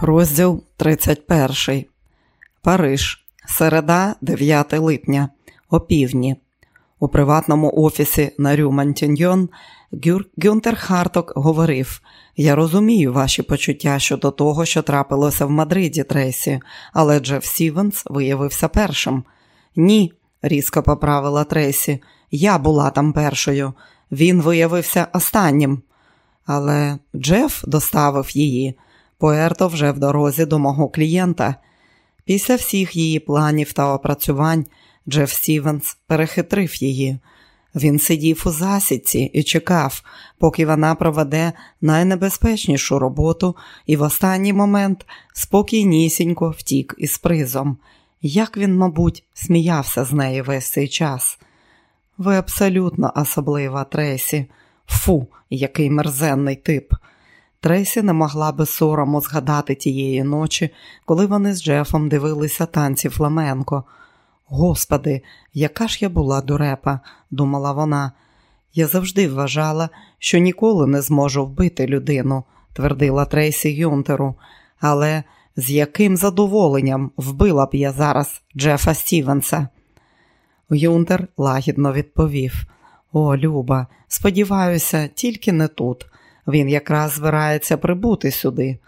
Розділ 31. Париж. Середа, 9 липня. Опівдні. У приватному офісі на Рю Матіньйон Гюнтер Харток говорив: Я розумію ваші почуття щодо того, що трапилося в Мадриді Трейсі, але Джеф Стівенс виявився першим. Ні, різко поправила Трейсі. Я була там першою. Він виявився останнім. Але Джеф доставив її. Пуерто вже в дорозі до мого клієнта. Після всіх її планів та опрацювань Джеф Стівенс перехитрив її. Він сидів у засідці і чекав, поки вона проведе найнебезпечнішу роботу і в останній момент спокійнісінько втік із призом. Як він, мабуть, сміявся з неї весь цей час. Ви абсолютно особлива, Тресі. Фу, який мерзенний тип. Тресі не могла без сорому згадати тієї ночі, коли вони з Джефом дивилися танці Фламенко. Господи, яка ж я була дурепа, думала вона. Я завжди вважала, що ніколи не зможу вбити людину, твердила Трейсі Юнтеру, але з яким задоволенням вбила б я зараз Джефа Стівенса? Юнтер лагідно відповів: О, Люба, сподіваюся, тільки не тут. Він якраз збирається прибути сюди.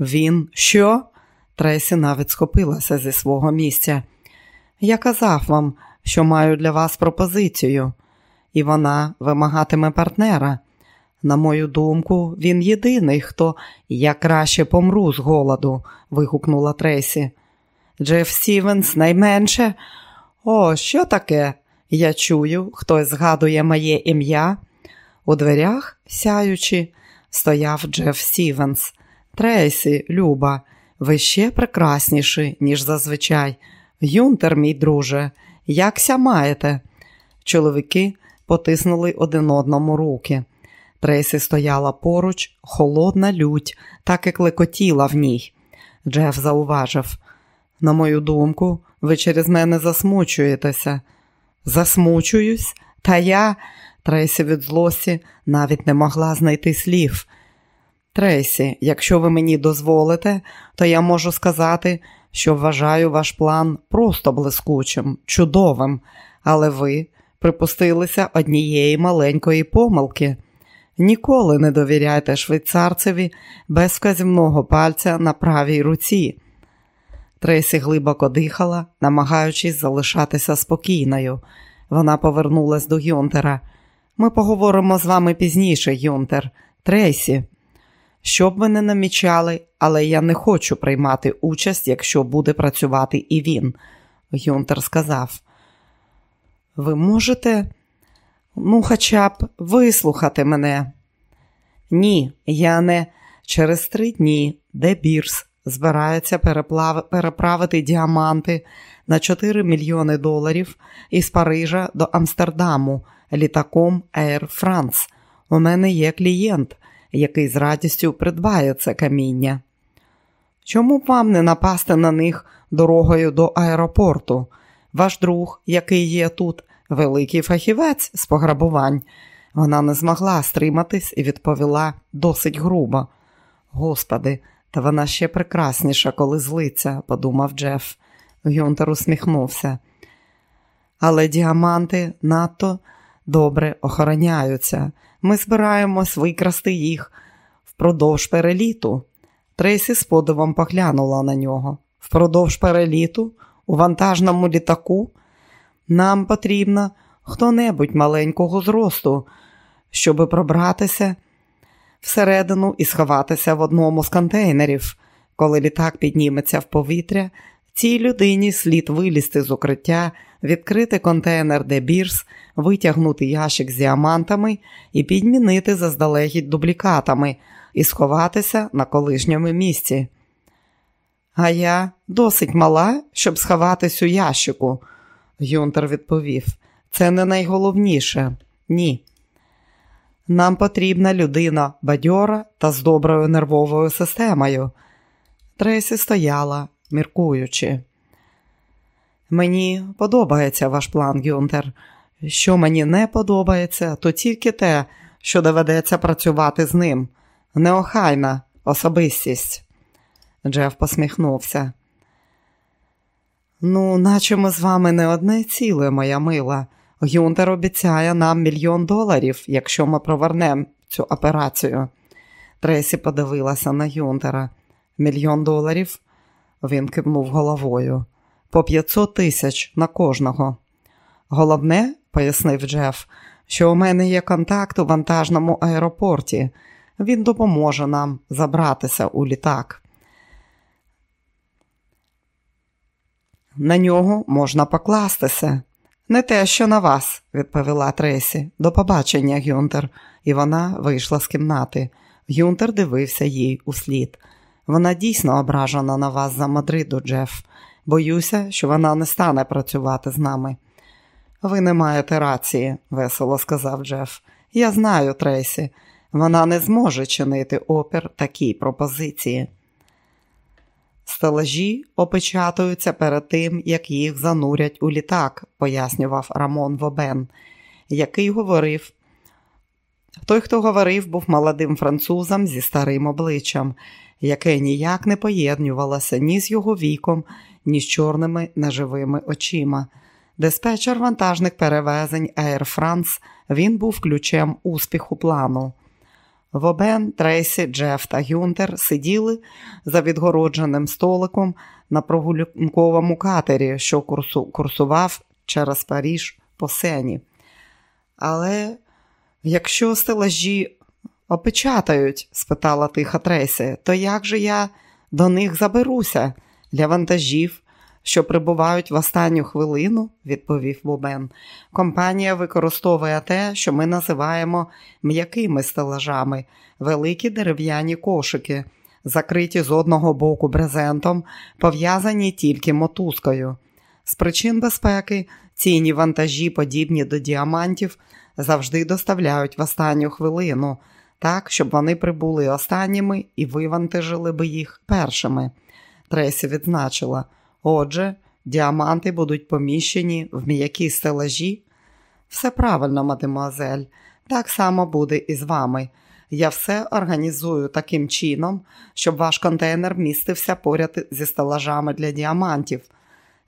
Він що? Тресі навіть схопилася зі свого місця. Я казав вам, що маю для вас пропозицію, і вона вимагатиме партнера. На мою думку, він єдиний, хто я краще помру з голоду, вигукнула Тресі. Джеф Стівенс найменше. О, що таке? Я чую, хтось згадує моє ім'я. У дверях, сяючи, стояв Джеф Стівенс. Трейсі, Люба, ви ще прекрасніші, ніж зазвичай. Юнтер, мій друже, якся маєте? Чоловіки потиснули один одному руки. Трейсі стояла поруч, холодна лють, так і клекотіла в ній. Джеф зауважив. На мою думку, ви через мене засмучуєтеся. Засмучуюсь, та я. Трейсі від злості навіть не могла знайти слів. Трейсі, якщо ви мені дозволите, то я можу сказати, що вважаю ваш план просто блискучим, чудовим, але ви припустилися однієї маленької помилки. Ніколи не довіряйте швейцарцеві без вказівного пальця на правій руці. Трейсі глибоко дихала, намагаючись залишатися спокійною. Вона повернулась до Гюнтера. Ми поговоримо з вами пізніше, Юнтер. Трейсі. Що б ви не намічали, але я не хочу приймати участь, якщо буде працювати і він. Юнтер сказав. Ви можете, ну, хоча б вислухати мене? Ні, я не через три дні, де Бірс збирається переплав... переправити діаманти на 4 мільйони доларів із Парижа до Амстердаму літаком Air France. У мене є клієнт, який з радістю придбає це каміння. Чому б вам не напасти на них дорогою до аеропорту? Ваш друг, який є тут, великий фахівець з пограбувань. Вона не змогла стриматись і відповіла досить грубо. Господи, та вона ще прекрасніша, коли злиться, подумав Джеф. Гюнтер усміхнувся. Але діаманти надто добре охороняються. Ми збираємось викрасти їх впродовж переліту. Трейсі з подивом поглянула на нього. Впродовж переліту, у вантажному літаку, нам потрібно хто-небудь маленького зросту, щоб пробратися всередину і сховатися в одному з контейнерів. Коли літак підніметься в повітря, цій людині слід вилізти з укриття, відкрити контейнер де бірс, витягнути ящик з діамантами і підмінити заздалегідь дублікатами і сховатися на колишньому місці. А я досить мала, щоб сховатись у ящику, Юнтер відповів. Це не найголовніше. Ні. Нам потрібна людина бадьора та з доброю нервовою системою. Тресі стояла, міркуючи. Мені подобається ваш план, Гюнтер. Що мені не подобається, то тільки те, що доведеться працювати з ним. Неохайна особистість. Джеф посміхнувся. Ну, наче ми з вами не одне ціле, моя мила. Гюнтер обіцяє нам мільйон доларів, якщо ми провернемо цю операцію. Тресі подивилася на Гюнтера. Мільйон доларів? Він кивнув головою. По 500 тисяч на кожного. Головне, пояснив Джеф, що у мене є контакт у вантажному аеропорті. Він допоможе нам забратися у літак. На нього можна покластися. Не те, що на вас, відповіла Тресі. До побачення, Гюнтер, і вона вийшла з кімнати. Гюнтер дивився їй услід. Вона дійсно ображена на вас за Мадриду, Джеф. Боюся, що вона не стане працювати з нами. Ви не маєте рації, весело сказав Джеф. Я знаю, Тресі. Вона не зможе чинити опір такій пропозиції. Стелажі опечатуються перед тим, як їх занурять у літак, пояснював Рамон Вобен, який говорив. Той, хто говорив, був молодим французом зі старим обличчям, яке ніяк не поєднювалося ні з його віком, ні з чорними неживими очима. Диспетчер вантажних перевезень Air France, він був ключем успіху плану. Вобен, Трейсі, Джеф та Гюнтер сиділи за відгородженим столиком на прогулянковому катері, що курсу, курсував через Паріж по сені. Але якщо стелажі опечатають, спитала тиха Трейсі, то як же я до них заберуся для вантажів? Що прибувають в останню хвилину, відповів Бубен. Компанія використовує те, що ми називаємо м'якими стелажами, великі дерев'яні кошики, закриті з одного боку брезентом, пов'язані тільки мотузкою. З причин безпеки цінні вантажі, подібні до діамантів, завжди доставляють в останню хвилину, так, щоб вони прибули останніми і вивантажили би їх першими. Тресі відзначила. Отже, діаманти будуть поміщені в м'які стелажі. Все правильно, мадемуазель, так само буде і з вами. Я все організую таким чином, щоб ваш контейнер містився поряд зі стелажами для діамантів.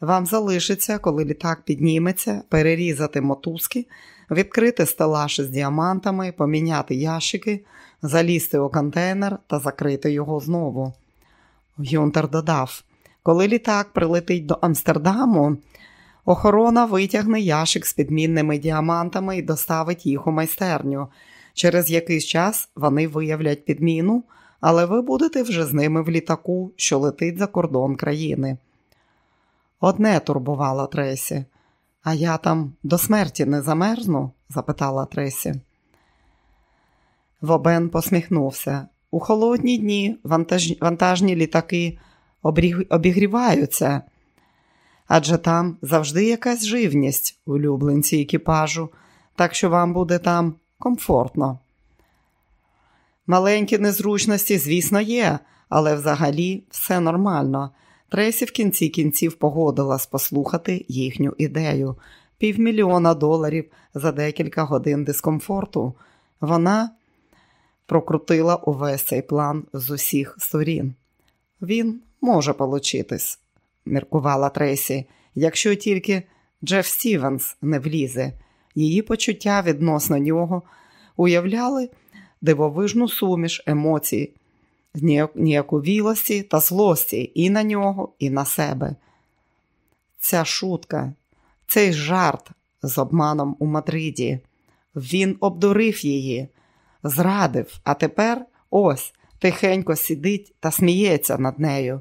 Вам залишиться, коли літак підніметься, перерізати мотузки, відкрити стелаж з діамантами, поміняти ящики, залізти у контейнер та закрити його знову. Юнтер додав. Коли літак прилетить до Амстердаму, охорона витягне ящик з підмінними діамантами і доставить їх у майстерню. Через якийсь час вони виявлять підміну, але ви будете вже з ними в літаку, що летить за кордон країни. Одне турбувало Тресі. А я там до смерті не замерзну? запитала Тресі. Вобен посміхнувся. У холодні дні вантаж... вантажні літаки обігріваються, адже там завжди якась живність, улюбленці екіпажу, так що вам буде там комфортно. Маленькі незручності, звісно, є, але взагалі все нормально. Тресі в кінці кінців погодилась послухати їхню ідею півмільйона доларів за декілька годин дискомфорту. Вона прокрутила увесь цей план з усіх сторін. Він може получитись, міркувала Тресі, якщо тільки Джеф Стівенс не влізе. Її почуття відносно нього уявляли дивовижну суміш емоцій, ніяковілості та злості і на нього, і на себе. Ця шутка, цей жарт з обманом у Мадриді. Він обдурив її, зрадив, а тепер ось тихенько сидить та сміється над нею.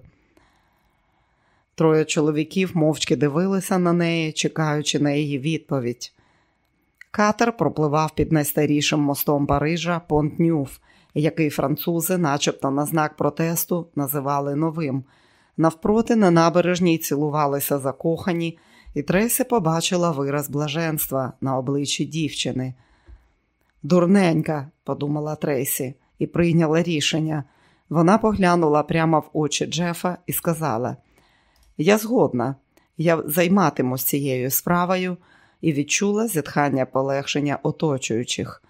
Троє чоловіків мовчки дивилися на неї, чекаючи на її відповідь. Катер пропливав під найстарішим мостом Парижа Понт-Нюф, який французи, начебто на знак протесту, називали новим. Навпроти на набережній цілувалися закохані, і Тресі побачила вираз блаженства на обличчі дівчини. Дурненька, подумала Трейсі, і прийняла рішення. Вона поглянула прямо в очі Джефа і сказала: Я згодна, я займатимусь цією справою і відчула зітхання полегшення оточуючих.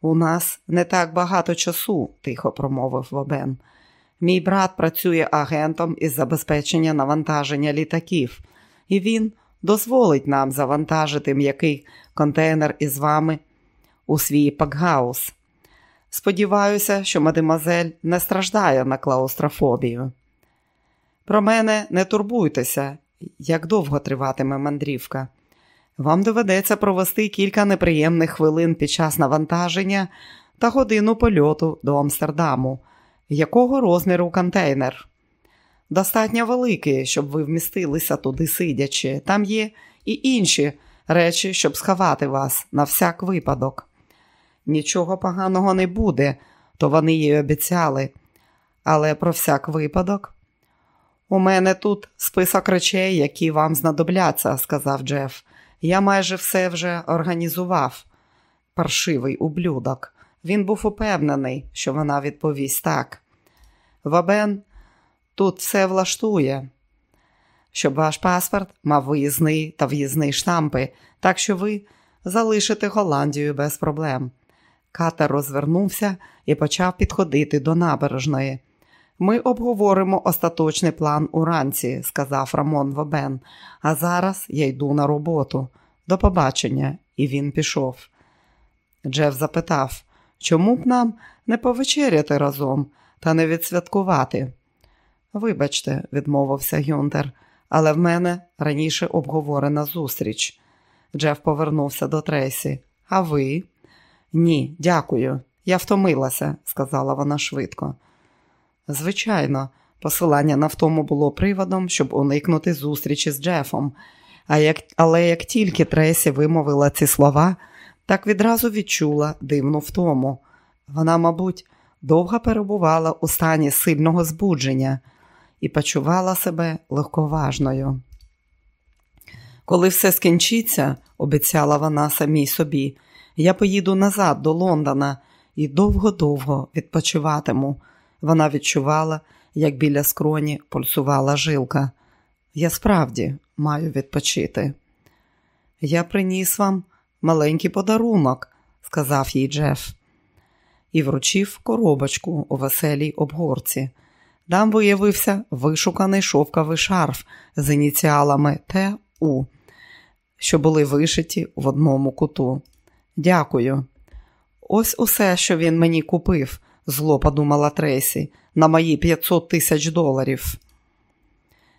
У нас не так багато часу, тихо промовив Вобен. Мій брат працює агентом із забезпечення навантаження літаків, і він дозволить нам завантажити м'який контейнер із вами у свій пакгаус. Сподіваюся, що мадемуазель не страждає на клаустрофобію. Про мене не турбуйтеся, як довго триватиме мандрівка. Вам доведеться провести кілька неприємних хвилин під час навантаження та годину польоту до Амстердаму. Якого розміру контейнер? Достатньо великий, щоб ви вмістилися туди сидячи. Там є і інші речі, щоб сховати вас на всяк випадок. Нічого поганого не буде, то вони їй обіцяли. Але про всяк випадок. У мене тут список речей, які вам знадобляться, сказав Джеф. Я майже все вже організував. Паршивий ублюдок. Він був упевнений, що вона відповість так. Вабен тут все влаштує, щоб ваш паспорт мав виїзний та в'їзний штампи, так що ви залишите Голландію без проблем. Катер розвернувся і почав підходити до набережної. Ми обговоримо остаточний план уранці, сказав Рамон Вобен. А зараз я йду на роботу. До побачення, і він пішов. Джеф запитав, чому б нам не повечеряти разом та не відсвяткувати? Вибачте, відмовився Гюнтер, але в мене раніше обговорена зустріч. Джеф повернувся до Трейсі. А ви? Ні, дякую. Я втомилася, сказала вона швидко. Звичайно, посилання на втому було приводом, щоб уникнути зустрічі з Джефом. А як, Але як тільки Тресі вимовила ці слова, так відразу відчула дивну втому. Вона, мабуть, довго перебувала у стані сильного збудження і почувала себе легковажною. Коли все скінчиться, обіцяла вона самій собі, я поїду назад до Лондона і довго-довго відпочиватиму. Вона відчувала, як біля скроні пульсувала жилка. Я справді маю відпочити. Я приніс вам маленький подарунок, сказав їй Джеф, і вручив коробочку у веселій обгорці. Там виявився вишуканий шовковий шарф з ініціалами Т.У., що були вишиті в одному куту. Дякую. Ось усе, що він мені купив, зло подумала Трейсі, на мої 500 тисяч доларів.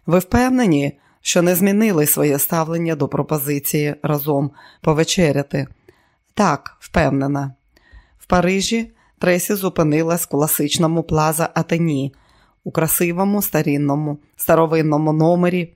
Ви впевнені, що не змінили своє ставлення до пропозиції разом повечеряти? Так, впевнена. В Парижі Трейсі зупинилась в класичному плаза Атені у красивому старинному старовинному номері,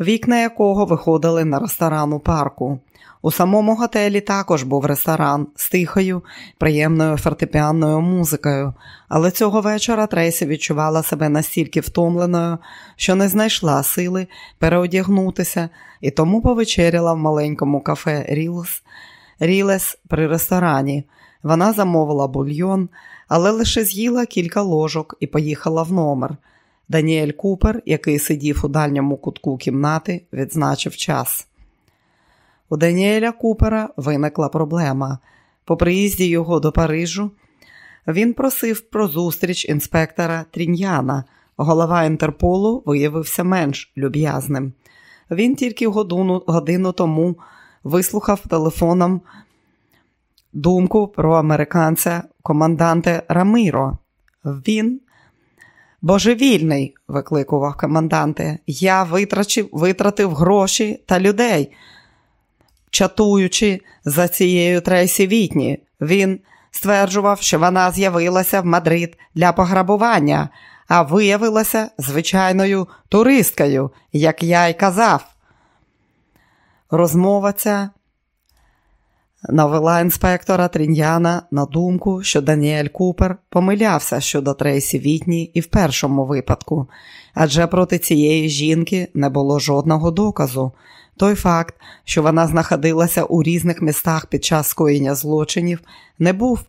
вікна якого виходили на ресторан у парку. У самому готелі також був ресторан з тихою, приємною фортепіанною музикою, але цього вечора Трейсі відчувала себе настільки втомленою, що не знайшла сили переодягнутися і тому повечеряла в маленькому кафе Рілес, Рілес при ресторані. Вона замовила бульйон, але лише з'їла кілька ложок і поїхала в номер. Даніель Купер, який сидів у дальньому кутку кімнати, відзначив час. У Даніеля Купера виникла проблема. По приїзді його до Парижу він просив про зустріч інспектора Тріньяна. Голова Інтерполу виявився менш люб'язним. Він тільки годину, годину тому вислухав телефоном думку про американця команданте Рамиро. Він божевільний, викликував команданте. Я витратив, витратив гроші та людей чатуючи за цією Трейсі Вітні. Він стверджував, що вона з'явилася в Мадрид для пограбування, а виявилася звичайною туристкою, як я й казав. Розмова ця навела інспектора Тріньяна на думку, що Даніель Купер помилявся щодо Трейсі Вітні і в першому випадку, адже проти цієї жінки не було жодного доказу. Той факт, що вона знаходилася у різних містах під час скоєння злочинів, не був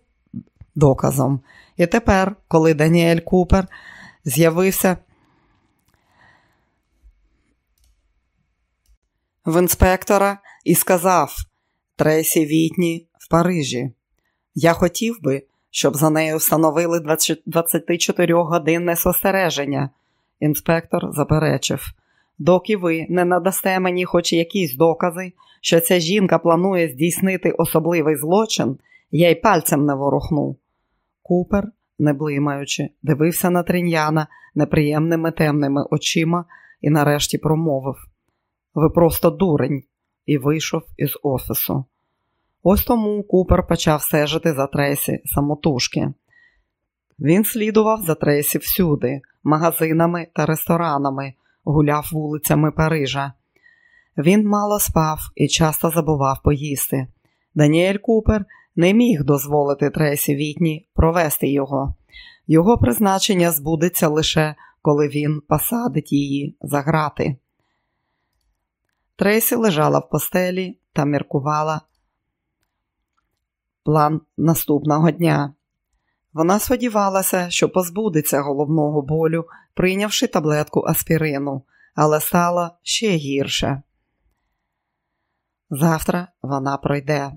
доказом. І тепер, коли Даніель Купер з'явився в інспектора і сказав Тресі Вітні в Парижі, я хотів би, щоб за нею встановили 24-годинне спостереження. Інспектор заперечив. Доки ви не надасте мені хоч якісь докази, що ця жінка планує здійснити особливий злочин, я й пальцем не ворухну. Купер, не блимаючи, дивився на триньяна неприємними темними очима і нарешті промовив: Ви просто дурень, і вийшов із офісу. Ось тому Купер почав стежити за Тресі самотужки. Він слідував за Тресі всюди, магазинами та ресторанами, гуляв вулицями Парижа. Він мало спав і часто забував поїсти. Даніель Купер не міг дозволити Тресі Вітні провести його. Його призначення збудеться лише коли він посадить її за грати. Тресі лежала в постелі та міркувала план наступного дня. Вона сподівалася, що позбудеться головного болю, прийнявши таблетку аспірину, але стало ще гірше. Завтра вона пройде.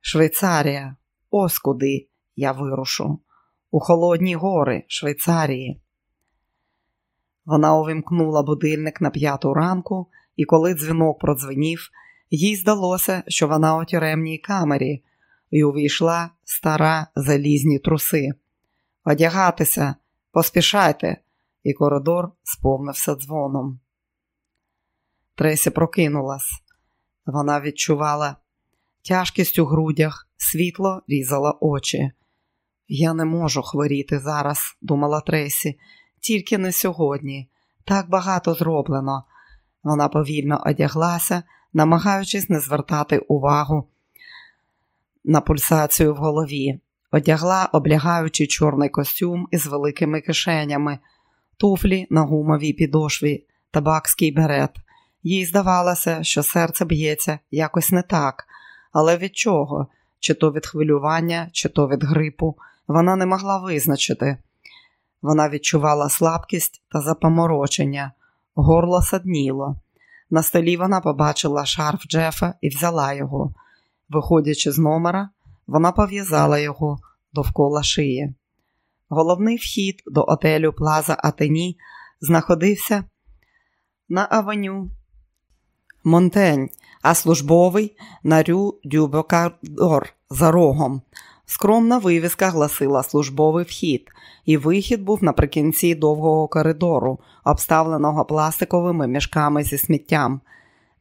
Швейцарія, ось куди я вирушу, у холодні гори Швейцарії. Вона увімкнула будильник на п'яту ранку, і коли дзвінок продзвенів, їй здалося, що вона у тюремній камері, і увійшла стара залізні труси. Одягатися, поспішайте, і коридор сповнився дзвоном. Тресі прокинулась. Вона відчувала тяжкість у грудях, світло різало очі. Я не можу хворіти зараз, думала Тресі, тільки не сьогодні. Так багато зроблено. Вона повільно одяглася, намагаючись не звертати увагу на пульсацію в голові, одягла облягаючий чорний костюм із великими кишенями, туфлі на гумовій підошві, табакський берет. Їй здавалося, що серце б'ється якось не так, але від чого? Чи то від хвилювання, чи то від грипу, вона не могла визначити. Вона відчувала слабкість та запоморочення, горло садніло. На столі вона побачила шарф Джефа і взяла його. Виходячи з номера, вона пов'язала його довкола шиї. Головний вхід до отелю Плаза Атені знаходився на авеню Монтень, а службовий на Рю Дюбокадор за рогом. Скромна вивіска гласила службовий вхід, і вихід був наприкінці довгого коридору, обставленого пластиковими мішками зі сміттям.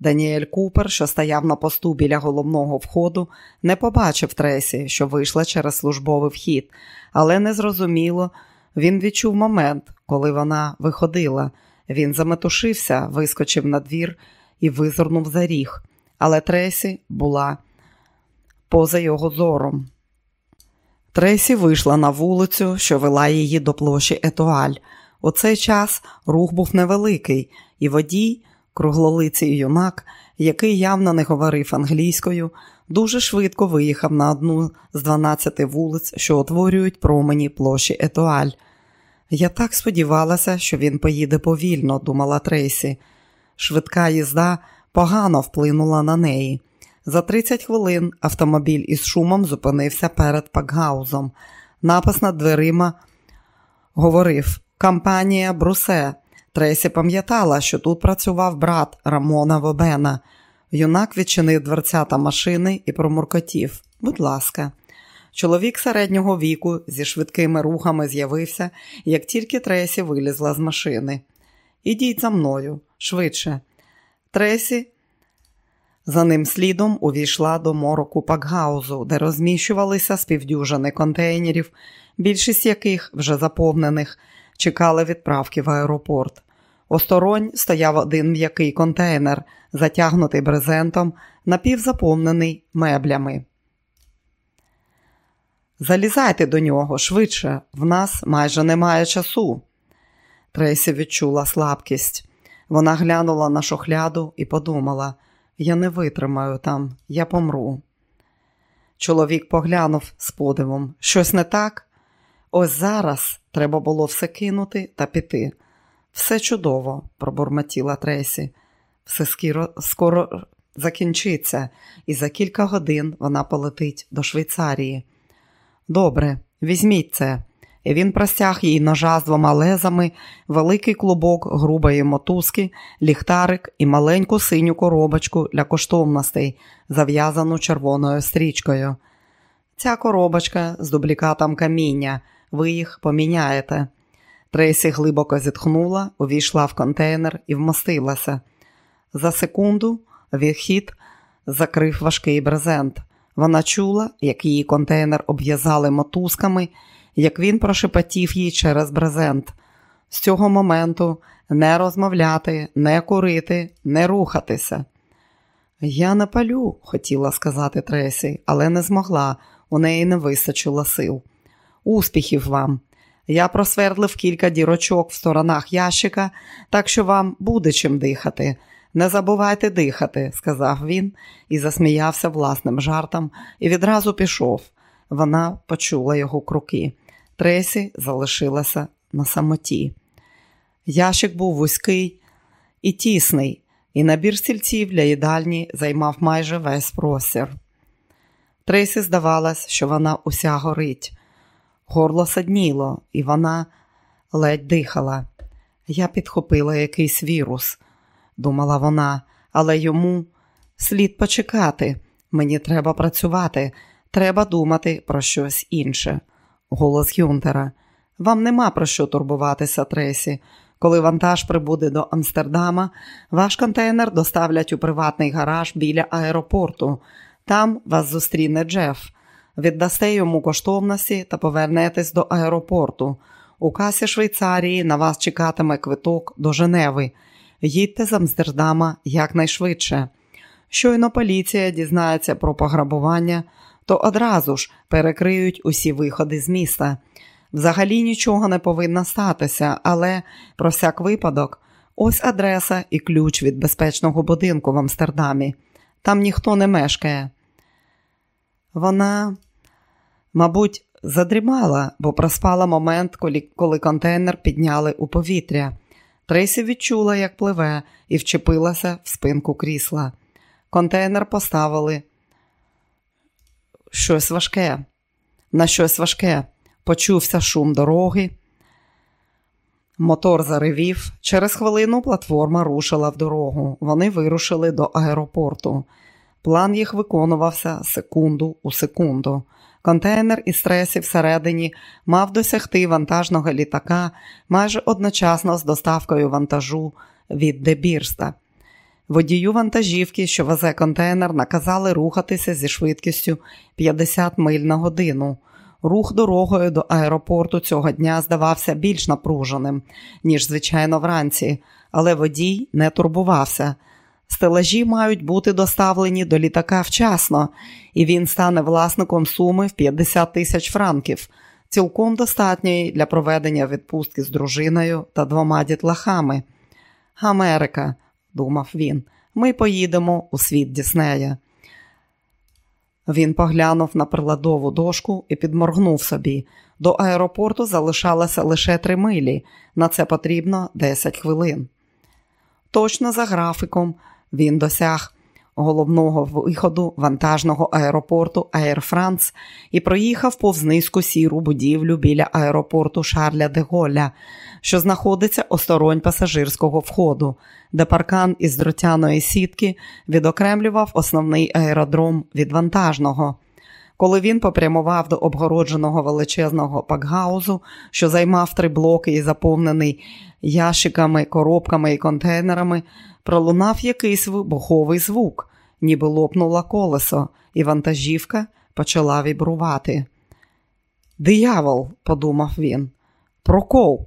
Даніель Купер, що стояв на посту біля головного входу, не побачив Тресі, що вийшла через службовий вхід, але незрозуміло, він відчув момент, коли вона виходила. Він заметушився, вискочив на двір і визирнув за ріг, але Тресі була поза його зором. Тресі вийшла на вулицю, що вела її до площі Етуаль. У цей час рух був невеликий, і водій, круглолиций юнак, який явно не говорив англійською, дуже швидко виїхав на одну з 12 вулиць, що утворюють промені площі Етуаль. Я так сподівалася, що він поїде повільно, думала Трейсі. Швидка їзда погано вплинула на неї. За 30 хвилин автомобіль із шумом зупинився перед пакгаузом. Напис над дверима говорив Компанія Брусе. Тресі пам'ятала, що тут працював брат Рамона Вобена. Юнак відчинив дверцята машини і промуркотів. Будь ласка. Чоловік середнього віку зі швидкими рухами з'явився, як тільки Тресі вилізла з машини. Ідіть за мною, швидше. Тресі за ним слідом увійшла до мороку Пакгаузу, де розміщувалися співдюжини контейнерів, більшість яких, вже заповнених, чекали відправки в аеропорт. Осторонь стояв один м'який контейнер, затягнутий брезентом, напівзаповнений меблями. Залізайте до нього швидше, в нас майже немає часу. Трейсі відчула слабкість. Вона глянула на шохляду і подумала я не витримаю там, я помру. Чоловік поглянув з подивом. Щось не так? Ось зараз треба було все кинути та піти. Все чудово, пробурмотіла Тресі. Все скоро, скоро закінчиться, і за кілька годин вона полетить до Швейцарії. Добре, візьміть це. І Він простяг їй ножа з двома лезами, великий клубок грубої мотузки, ліхтарик і маленьку синю коробочку для коштовностей, зав'язану червоною стрічкою. Ця коробочка з дублікатом каміння. Ви їх поміняєте. Трейсі глибоко зітхнула, увійшла в контейнер і вмостилася. За секунду відхід закрив важкий брезент. Вона чула, як її контейнер обв'язали мотузками, як він прошепотів їй через брезент. З цього моменту не розмовляти, не курити, не рухатися. Я не палю, хотіла сказати Тресі, але не змогла, у неї не вистачило сил. Успіхів вам! Я просвердлив кілька дірочок в сторонах ящика, так що вам буде чим дихати. Не забувайте дихати, сказав він і засміявся власним жартом і відразу пішов. Вона почула його кроки. Тресі залишилася на самоті. Ящик був вузький і тісний, і набір стільців для їдальні займав майже весь простір. Тресі здавалось, що вона уся горить. Горло садніло, і вона ледь дихала. Я підхопила якийсь вірус, думала вона, але йому слід почекати. Мені треба працювати, треба думати про щось інше. Голос Юнтера. Вам нема про що турбуватися, Тресі. Коли вантаж прибуде до Амстердама, ваш контейнер доставлять у приватний гараж біля аеропорту. Там вас зустріне Джеф. Віддасте йому коштовності та повернетесь до аеропорту. У касі Швейцарії на вас чекатиме квиток до Женеви. Їдьте з Амстердама якнайшвидше. Щойно поліція дізнається про пограбування, то одразу ж перекриють усі виходи з міста. Взагалі нічого не повинно статися, але про всяк випадок, ось адреса і ключ від безпечного будинку в Амстердамі. Там ніхто не мешкає. Вона, мабуть, задрімала, бо проспала момент, коли, контейнер підняли у повітря. Трейсі відчула, як пливе, і вчепилася в спинку крісла. Контейнер поставили щось важке, на щось важке. Почувся шум дороги. Мотор заревів. Через хвилину платформа рушила в дорогу. Вони вирушили до аеропорту. План їх виконувався секунду у секунду. Контейнер із стресі всередині мав досягти вантажного літака майже одночасно з доставкою вантажу від Дебірста. Водію вантажівки, що везе контейнер, наказали рухатися зі швидкістю 50 миль на годину. Рух дорогою до аеропорту цього дня здавався більш напруженим, ніж звичайно вранці, але водій не турбувався. Стелажі мають бути доставлені до літака вчасно, і він стане власником суми в 50 тисяч франків, цілком достатньої для проведення відпустки з дружиною та двома дітлахами. Америка, думав він, ми поїдемо у світ Діснея. Він поглянув на приладову дошку і підморгнув собі. До аеропорту залишалося лише три милі. На це потрібно 10 хвилин. Точно за графіком він досяг головного виходу вантажного аеропорту Air France і проїхав повз низьку сіру будівлю біля аеропорту Шарля де Голля, що знаходиться осторонь пасажирського входу, де паркан із дротяної сітки відокремлював основний аеродром від вантажного. Коли він попрямував до обгородженого величезного пакгаузу, що займав три блоки і заповнений ящиками, коробками і контейнерами, пролунав якийсь вибуховий звук, ніби лопнуло колесо, і вантажівка почала вібрувати. Диявол, подумав він, прокол.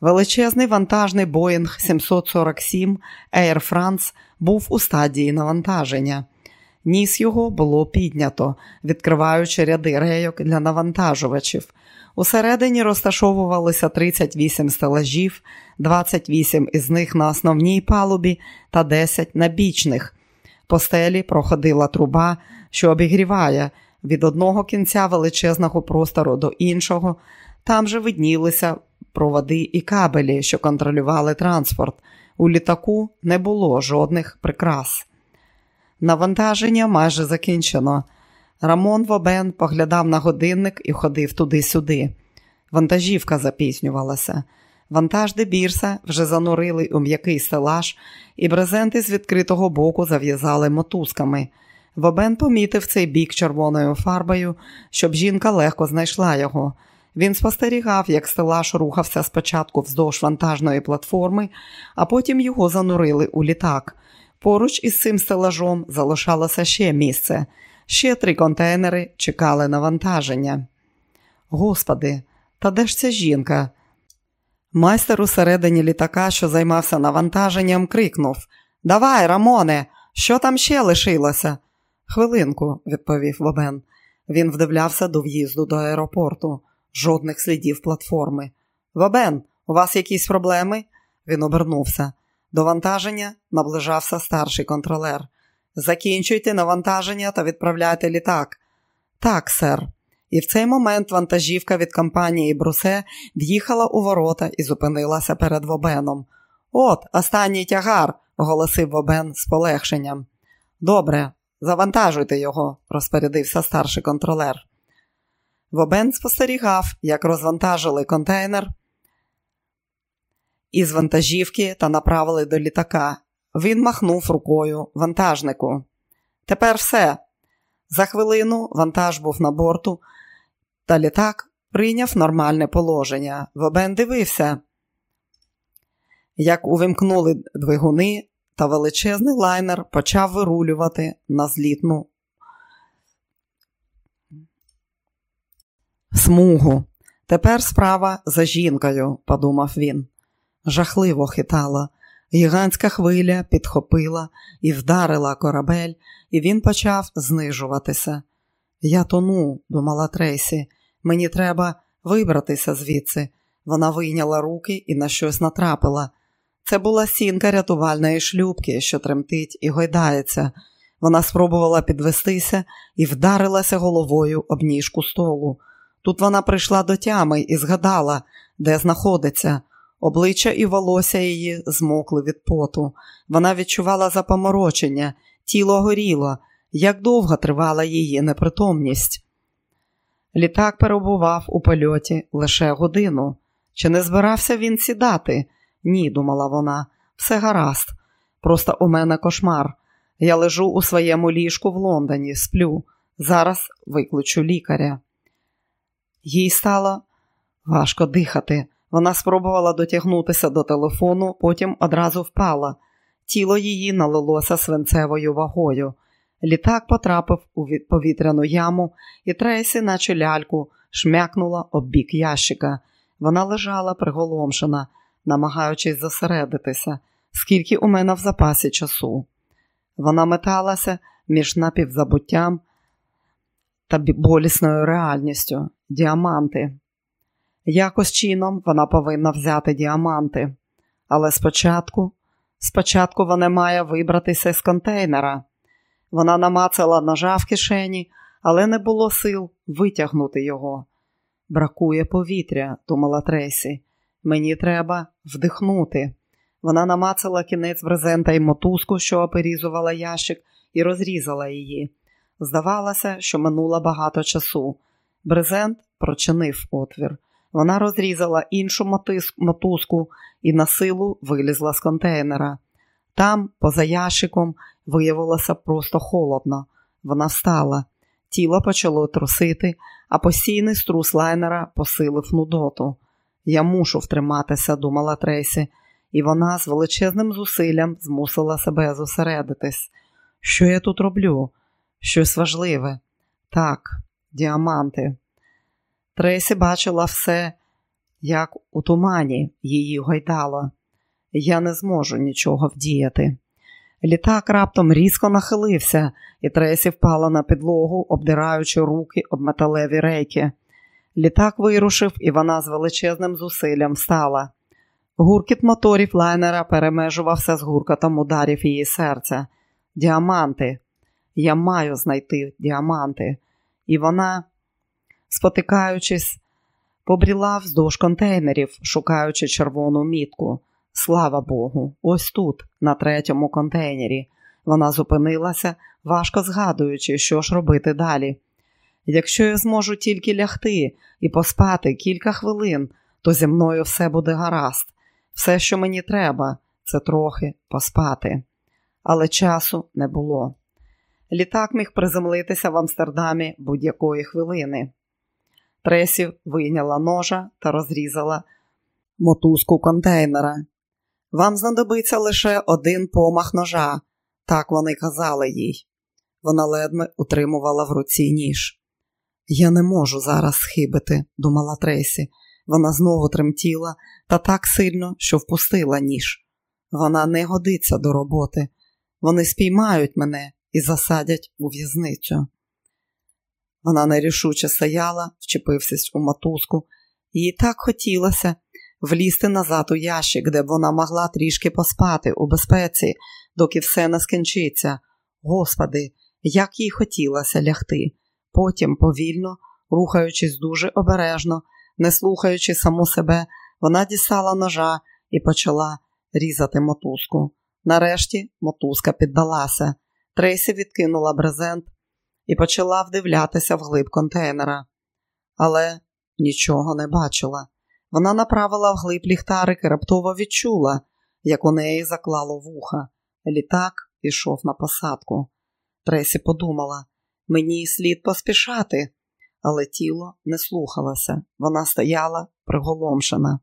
Величезний вантажний Боїнг 747 Air France був у стадії навантаження. Ніс його було піднято, відкриваючи ряди рейок для навантажувачів. Усередині розташовувалися 38 стелажів, 28 із них на основній палубі та 10 на бічних. По стелі проходила труба, що обігріває від одного кінця величезного простору до іншого. Там же виднілися проводи і кабелі, що контролювали транспорт. У літаку не було жодних прикрас. Навантаження майже закінчено. Рамон Вобен поглядав на годинник і ходив туди-сюди. Вантажівка запізнювалася. Вантаж Дебірса вже занурили у м'який стелаж, і брезенти з відкритого боку зав'язали мотузками. Вобен помітив цей бік червоною фарбою, щоб жінка легко знайшла його. Він спостерігав, як стелаж рухався спочатку вздовж вантажної платформи, а потім його занурили у літак. Поруч із цим стелажом залишалося ще місце. Ще три контейнери чекали на вантаження. Господи, та де ж ця жінка? Майстер усередині літака, що займався навантаженням, крикнув Давай, Рамоне, що там ще лишилося? Хвилинку, відповів Вобен. Він вдивлявся до в'їзду до аеропорту. Жодних слідів платформи. Вобен, у вас якісь проблеми? Він обернувся. До вантаження наближався старший контролер. Закінчуйте навантаження та відправляйте літак. Так, сер. І в цей момент вантажівка від компанії Брусе в'їхала у ворота і зупинилася перед Вобеном. От, останній тягар, оголосив Вобен з полегшенням. Добре, завантажуйте його, розпорядився старший контролер. Вобен спостерігав, як розвантажили контейнер із вантажівки та направили до літака. Він махнув рукою вантажнику. Тепер все. За хвилину вантаж був на борту, та літак прийняв нормальне положення. Вобен дивився, як увімкнули двигуни, та величезний лайнер почав вирулювати на злітну смугу. Тепер справа за жінкою, подумав він. Жахливо хитала. Гігантська хвиля підхопила і вдарила корабель, і він почав знижуватися. Я тону, думала Трейсі, мені треба вибратися звідси. Вона вийняла руки і на щось натрапила. Це була сінка рятувальної шлюбки, що тремтить і гойдається. Вона спробувала підвестися і вдарилася головою об ніжку столу. Тут вона прийшла до тями і згадала, де знаходиться. Обличчя і волосся її змокли від поту. Вона відчувала запоморочення, тіло горіло, як довго тривала її непритомність. Літак перебував у польоті лише годину. Чи не збирався він сідати? Ні, думала вона, все гаразд. Просто у мене кошмар. Я лежу у своєму ліжку в Лондоні, сплю. Зараз викличу лікаря. Їй стало важко дихати. Вона спробувала дотягнутися до телефону, потім одразу впала. Тіло її налилося свинцевою вагою. Літак потрапив у повітряну яму, і Трейсі, наче ляльку, шмякнула об бік ящика. Вона лежала приголомшена, намагаючись зосередитися, скільки у мене в запасі часу. Вона металася між напівзабуттям та болісною реальністю діаманти. Якось чином вона повинна взяти діаманти, але спочатку, спочатку вона має вибратися з контейнера. Вона намацала ножа в кишені, але не було сил витягнути його. Бракує повітря, думала Трейсі. Мені треба вдихнути. Вона намацала кінець брезента і мотузку, що оперізувала ящик, і розрізала її. Здавалося, що минуло багато часу. Брезент прочинив отвір. Вона розрізала іншу мотузку і на силу вилізла з контейнера. Там, поза ящиком, виявилося просто холодно. Вона встала. Тіло почало трусити, а постійний струс лайнера посилив нудоту. Я мушу втриматися, думала Трейсі, і вона з величезним зусиллям змусила себе зосередитись. Що я тут роблю? Щось важливе. Так, діаманти. Тресі бачила все, як у тумані її гойдало. Я не зможу нічого вдіяти. Літак раптом різко нахилився, і Тресі впала на підлогу, обдираючи руки об металеві рейки. Літак вирушив, і вона з величезним зусиллям встала. Гуркіт моторів лайнера перемежувався з гуркотом ударів її серця. Діаманти. Я маю знайти діаманти. І вона спотикаючись, побріла вздовж контейнерів, шукаючи червону мітку. Слава Богу, ось тут, на третьому контейнері. Вона зупинилася, важко згадуючи, що ж робити далі. Якщо я зможу тільки лягти і поспати кілька хвилин, то зі мною все буде гаразд. Все, що мені треба, це трохи поспати. Але часу не було. Літак міг приземлитися в Амстердамі будь-якої хвилини. Тресі вийняла ножа та розрізала мотузку контейнера. Вам знадобиться лише один помах ножа, так вони казали їй. Вона ледве утримувала в руці ніж. Я не можу зараз схибити, думала Тресі. Вона знову тремтіла та так сильно, що впустила ніж. Вона не годиться до роботи. Вони спіймають мене і засадять у в'язницю. Вона нерішуче стояла, вчепившись у мотузку, їй так хотілося влізти назад у ящик, де б вона могла трішки поспати у безпеці, доки все не скінчиться. Господи, як їй хотілося лягти. Потім, повільно, рухаючись дуже обережно, не слухаючи саму себе, вона дістала ножа і почала різати мотузку. Нарешті мотузка піддалася. Трейсі відкинула брезент і почала вдивлятися в глиб контейнера, але нічого не бачила. Вона направила вглиб ліхтарик і раптово відчула, як у неї заклало вуха. Літак пішов на посадку. Тресі подумала, мені слід поспішати, але тіло не слухалося. Вона стояла приголомшена.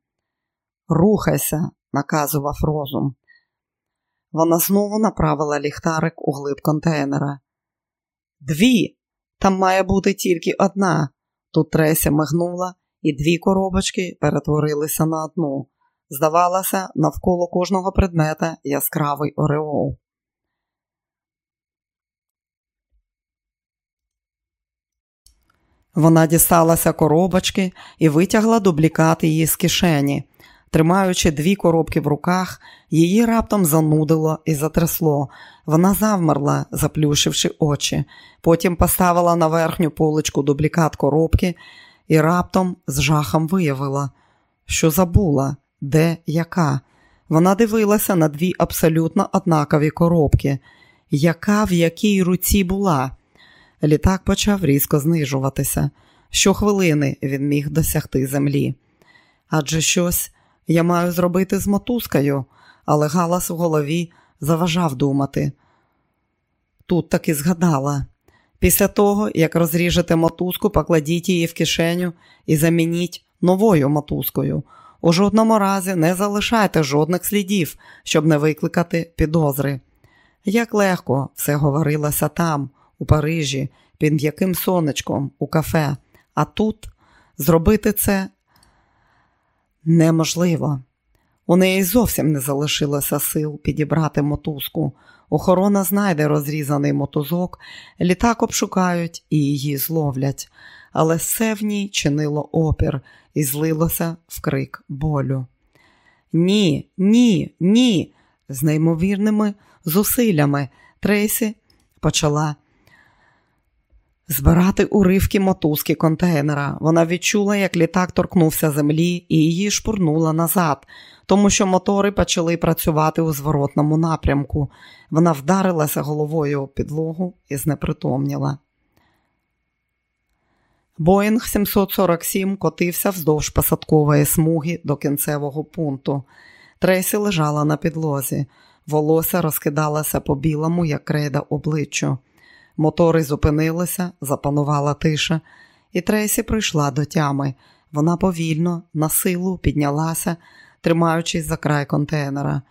Рухайся, наказував розум. Вона знову направила ліхтарик у глиб контейнера. Дві. Там має бути тільки одна. Тут Треся мигнула, і дві коробочки перетворилися на одну. Здавалося, навколо кожного предмета яскравий ореол. Вона дісталася коробочки і витягла дублікат її з кишені. Тримаючи дві коробки в руках, її раптом занудило і затрясло. Вона завмерла, заплющивши очі. Потім поставила на верхню поличку дублікат коробки і раптом з жахом виявила, що забула, де яка. Вона дивилася на дві абсолютно однакові коробки. Яка в якій руці була? Літак почав різко знижуватися. Щохвилини він міг досягти землі. Адже щось я маю зробити з мотузкою, але галас у голові заважав думати. Тут таки згадала. Після того, як розріжете мотузку, покладіть її в кишеню і замініть новою мотузкою. У жодному разі не залишайте жодних слідів, щоб не викликати підозри. Як легко все говорилося там, у Парижі, під м'яким сонечком, у кафе, а тут зробити це неможливо. У неї зовсім не залишилося сил підібрати мотузку. Охорона знайде розрізаний мотузок, літак обшукають і її зловлять, але все в ній чинило опір і злилося в крик болю. Ні, ні, ні. З неймовірними зусиллями Трейсі почала збирати уривки мотузки контейнера. Вона відчула, як літак торкнувся землі і її шпурнула назад, тому що мотори почали працювати у зворотному напрямку. Вона вдарилася головою у підлогу і знепритомніла. Боїнг 747 котився вздовж посадкової смуги до кінцевого пункту. Тресі лежала на підлозі, волосся розкидалося по білому, як крейда обличчю. Мотори зупинилися, запанувала тиша, і Тресі прийшла до тями. Вона повільно, на силу піднялася, тримаючись за край контейнера.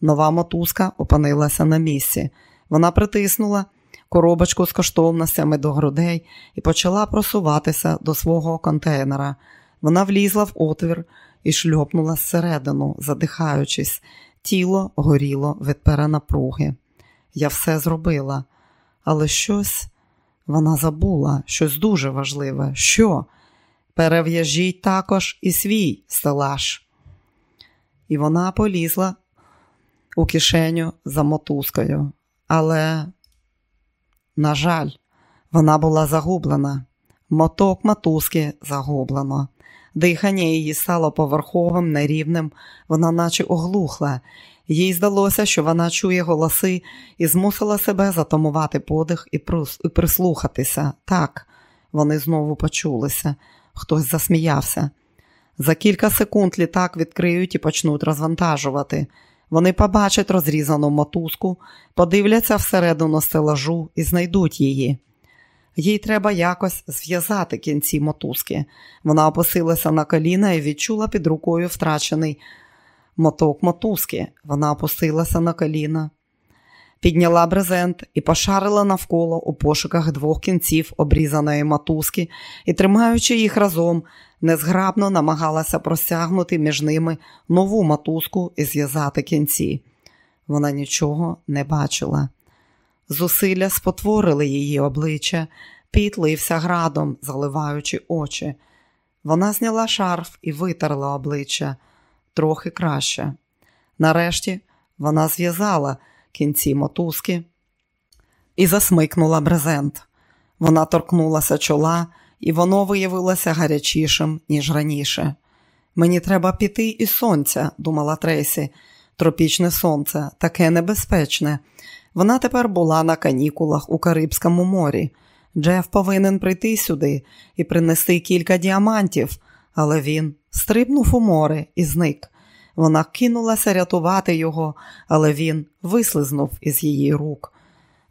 Нова мотузка опинилася на місці. Вона притиснула коробочку з коштовностями до грудей і почала просуватися до свого контейнера. Вона влізла в отвір і шльопнула зсередину, задихаючись. Тіло горіло від перенапруги. Я все зробила але щось вона забула, щось дуже важливе. Що? Перев'яжіть також і свій стелаж. І вона полізла у кишеню за мотузкою. Але, на жаль, вона була загублена. Моток мотузки загублено. Дихання її стало поверховим, нерівним, вона наче оглухла, їй здалося, що вона чує голоси і змусила себе затамувати подих і прислухатися. Так, Вони знову почулися. Хтось засміявся. За кілька секунд літак відкриють і почнуть розвантажувати. Вони побачать розрізану мотузку, подивляться всередину стелажу і знайдуть її. Їй треба якось зв'язати кінці мотузки. Вона опустилася на коліна і відчула під рукою втрачений моток мотузки. Вона опустилася на коліна, підняла брезент і пошарила навколо у пошуках двох кінців обрізаної мотузки і, тримаючи їх разом, незграбно намагалася простягнути між ними нову мотузку і зв'язати кінці. Вона нічого не бачила. Зусилля спотворили її обличчя, піт лився градом, заливаючи очі. Вона зняла шарф і витерла обличчя трохи краще. Нарешті вона зв'язала кінці мотузки і засмикнула брезент. Вона торкнулася чола, і воно виявилося гарячішим, ніж раніше. Мені треба піти із сонця, думала Трейсі. Тропічне сонце, таке небезпечне. Вона тепер була на канікулах у Карибському морі. Джеф повинен прийти сюди і принести кілька діамантів, але він стрибнув у море і зник. Вона кинулася рятувати його, але він вислизнув із її рук.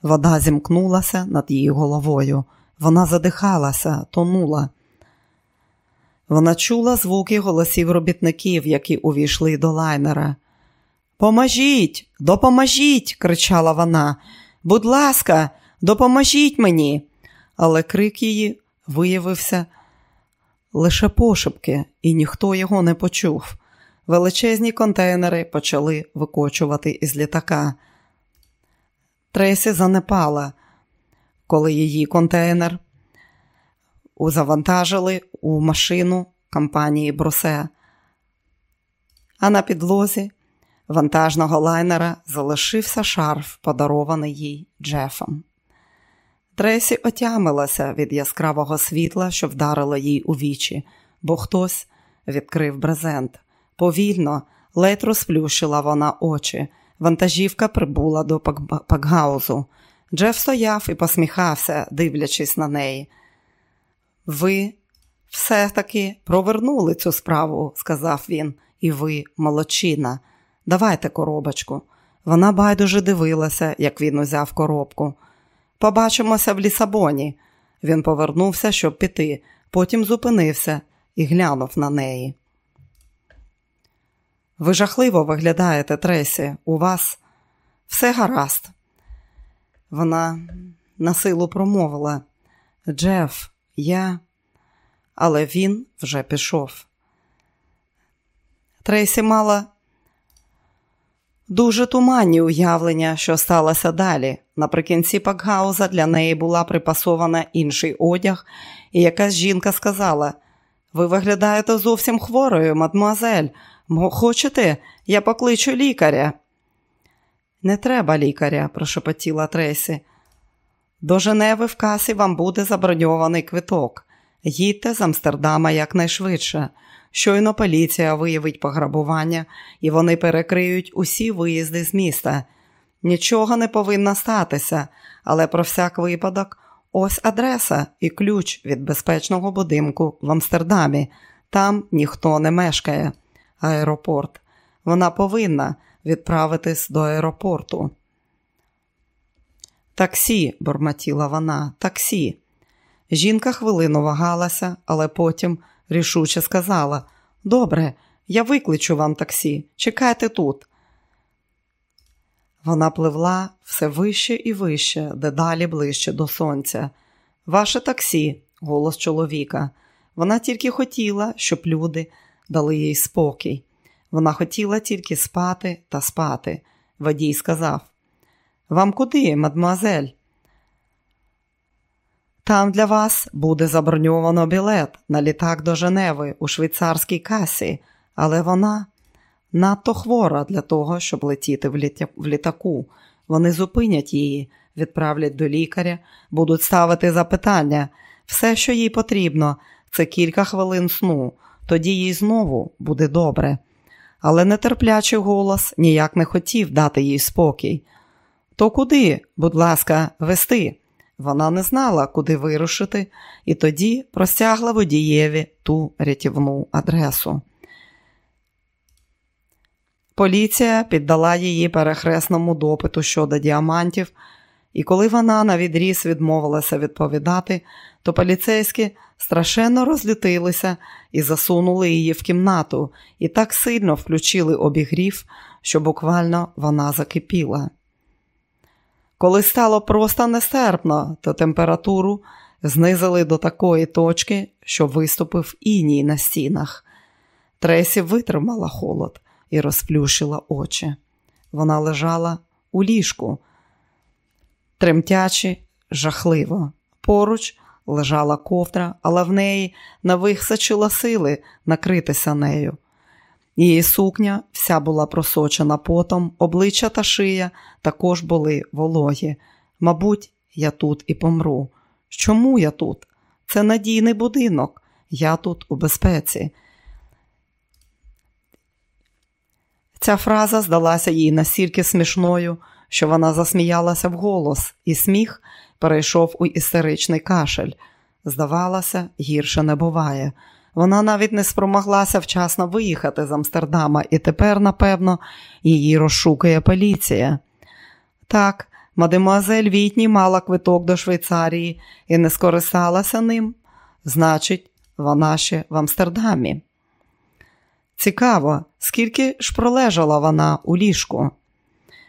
Вода зімкнулася над її головою. Вона задихалася, тонула. Вона чула звуки голосів робітників, які увійшли до лайнера. Поможіть, допоможіть, кричала вона. Будь ласка, допоможіть мені. Але крик її виявився лише пошепки, і ніхто його не почув. Величезні контейнери почали викочувати із літака. Тресі занепала, коли її контейнер завантажили у машину компанії Брусе. А на підлозі вантажного лайнера залишився шарф, подарований їй Джефом. Тресі отямилася від яскравого світла, що вдарило їй у вічі, бо хтось відкрив брезент. Повільно, ледь розплющила вона очі. Вантажівка прибула до Пакгаузу. Джеф стояв і посміхався, дивлячись на неї. Ви все-таки провернули цю справу, сказав він, і ви, молодчина. Давайте коробочку. Вона байдуже дивилася, як він узяв коробку. Побачимося в Лісабоні. Він повернувся, щоб піти, потім зупинився і глянув на неї. Ви жахливо виглядаєте, Тресі, у вас все гаразд. Вона на силу промовила Джеф, я, але він вже пішов. Трейсі мала дуже туманні уявлення, що сталося далі. Наприкінці Пакгауза для неї була припасована інший одяг, і якась жінка сказала: Ви виглядаєте зовсім хворою, мадмуазель. Хочете, я покличу лікаря? Не треба лікаря, прошепотіла Тресі. До Женеви в касі вам буде заброньований квиток. Їдьте з Амстердама якнайшвидше. Щойно поліція виявить пограбування і вони перекриють усі виїзди з міста. Нічого не повинно статися, але про всяк випадок ось адреса і ключ від безпечного будинку в Амстердамі. Там ніхто не мешкає. Аеропорт. Вона повинна відправитись до аеропорту. Таксі, бурмотіла вона, таксі. Жінка хвилину вагалася, але потім рішуче сказала: Добре, я викличу вам таксі, чекайте тут. Вона пливла все вище і вище, дедалі ближче до сонця. Ваше таксі, голос чоловіка. Вона тільки хотіла, щоб люди дали їй спокій. Вона хотіла тільки спати та спати. Водій сказав: Вам куди, мадмуазель? Там для вас буде заброньовано білет на літак до Женеви у швейцарській касі, але вона надто хвора для того, щоб летіти в літаку. Вони зупинять її, відправлять до лікаря, будуть ставити запитання. Все, що їй потрібно, це кілька хвилин сну, тоді їй знову буде добре. Але нетерплячий голос ніяк не хотів дати їй спокій. То куди, будь ласка, вести? Вона не знала, куди вирушити, і тоді простягла водієві ту рятівну адресу. Поліція піддала її перехресному допиту щодо діамантів, і коли вона на відріз відмовилася відповідати, то поліцейські страшенно розлютилися і засунули її в кімнату, і так сильно включили обігрів, що буквально вона закипіла. Коли стало просто нестерпно, то температуру знизили до такої точки, що виступив іній на стінах. Тресі витримала холод і розплющила очі. Вона лежала у ліжку, тремтячи, жахливо. Поруч лежала ковдра, але в неї навихсачила сили накритися нею. Її сукня вся була просочена потом, обличчя та шия також були вологі. Мабуть, я тут і помру. Чому я тут? Це надійний будинок, я тут у безпеці. Ця фраза здалася їй настільки смішною, що вона засміялася вголос, і сміх перейшов у істеричний кашель. Здавалося, гірше не буває. Вона навіть не спромоглася вчасно виїхати з Амстердама, і тепер, напевно, її розшукує поліція. Так, мадемуазель Вітні мала квиток до Швейцарії і не скористалася ним. Значить, вона ще в Амстердамі. Цікаво, скільки ж пролежала вона у ліжку.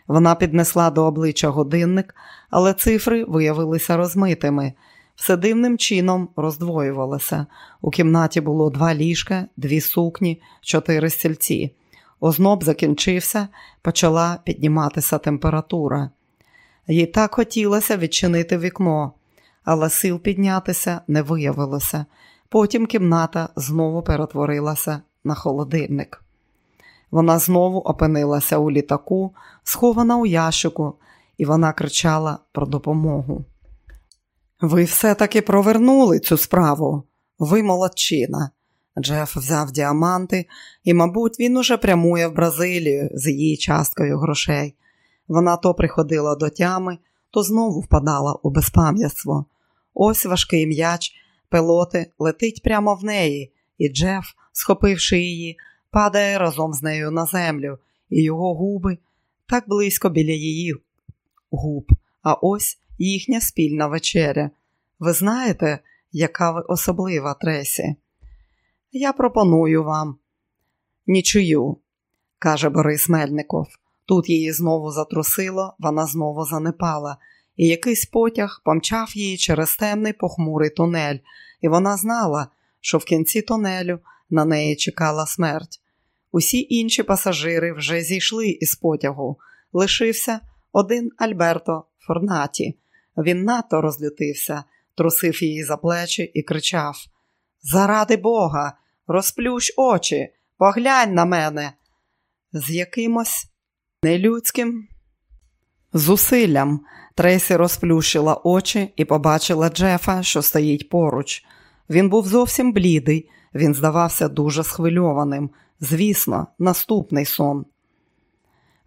Вона піднесла до обличчя годинник, але цифри виявилися розмитими. Все дивним чином роздвоювалося. У кімнаті було два ліжка, дві сукні, чотири стільці. Озноб закінчився, почала підніматися температура. Їй так хотілося відчинити вікно, але сил піднятися не виявилося. Потім кімната знову перетворилася на холодильник. Вона знову опинилася у літаку, схована у ящику, і вона кричала про допомогу. Ви все-таки провернули цю справу. Ви молодчина. Джеф взяв діаманти, і, мабуть, він уже прямує в Бразилію з її часткою грошей. Вона то приходила до тями, то знову впадала у безпам'ятство. Ось важкий м'яч, пилоти летить прямо в неї, і Джеф, схопивши її, падає разом з нею на землю, і його губи так близько біля її губ. А ось їхня спільна вечеря. Ви знаєте, яка ви особлива Тресі? Я пропоную вам нічию, каже Борис Мельников. Тут її знову затрусило, вона знову занепала, і якийсь потяг помчав її через темний похмурий тунель, і вона знала, що в кінці тунелю на неї чекала смерть. Усі інші пасажири вже зійшли із потягу. Лишився один Альберто Форнаті. Він надто розлютився, трусив її за плечі і кричав: Заради Бога, розплющ очі, поглянь на мене. З якимось нелюдським зусиллям Трейсі розплющила очі і побачила Джефа, що стоїть поруч. Він був зовсім блідий, він здавався дуже схвильованим. Звісно, наступний сон.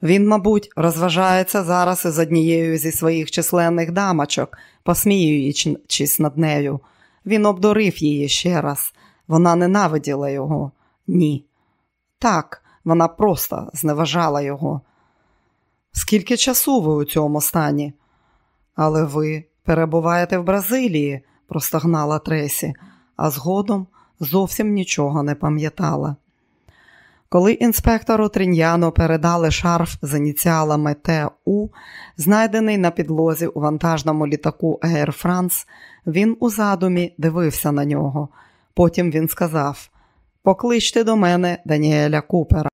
Він, мабуть, розважається зараз із однією зі своїх численних дамочок, посміюючись над нею. Він обдурив її ще раз. Вона ненавиділа його. Ні. Так, вона просто зневажала його. Скільки часу ви у цьому стані? Але ви перебуваєте в Бразилії, простогнала Тресі, а згодом зовсім нічого не пам'ятала. Коли інспектору Триньяно передали шарф з ініціалами ТУ, знайдений на підлозі у вантажному літаку Air France, він у задумі дивився на нього. Потім він сказав: Покличте до мене Даніеля Купера.